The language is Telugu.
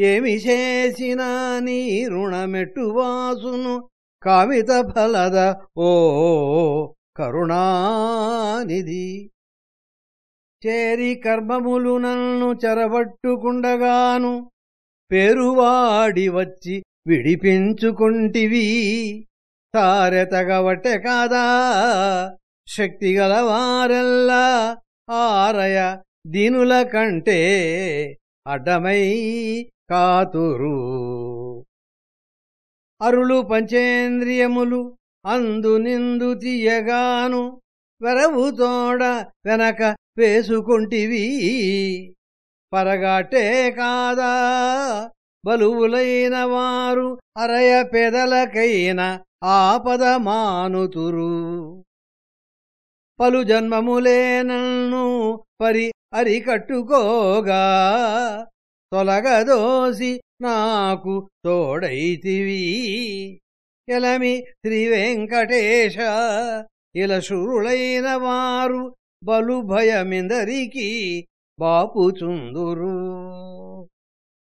ఏమి చేసినా నీ రుణమెట్టువాసును కామిత ఫలద ఓ కరుణానిధి. చేరి కర్మములు నన్ను చెరబట్టుకుండగాను పేరువాడి వచ్చి విడిపించుకుంటివి. తారెతగవట్టె కాదా? శక్తిగల వారెల్లా ఆరయ దీనుల కంటే అడ్డమై కాతురు. అరులు పంచేంద్రియములు అందు నిందు తీయగాను వెరవు తోడ వెనక వేసుకుంటివి. పరగాటే కాదా బలువులైన వారు అరయ పెదలకైన ఆపద మానుతురు. పలు జన్మములే నన్ను పరి అరికట్టుకోగా తొలగదోసి నాకు తోడైతివి. ఎలమి శ్రీ వెంకటేశ ఇలశురులైన వారు బలు భయమిందరికి బాపుచుందురు.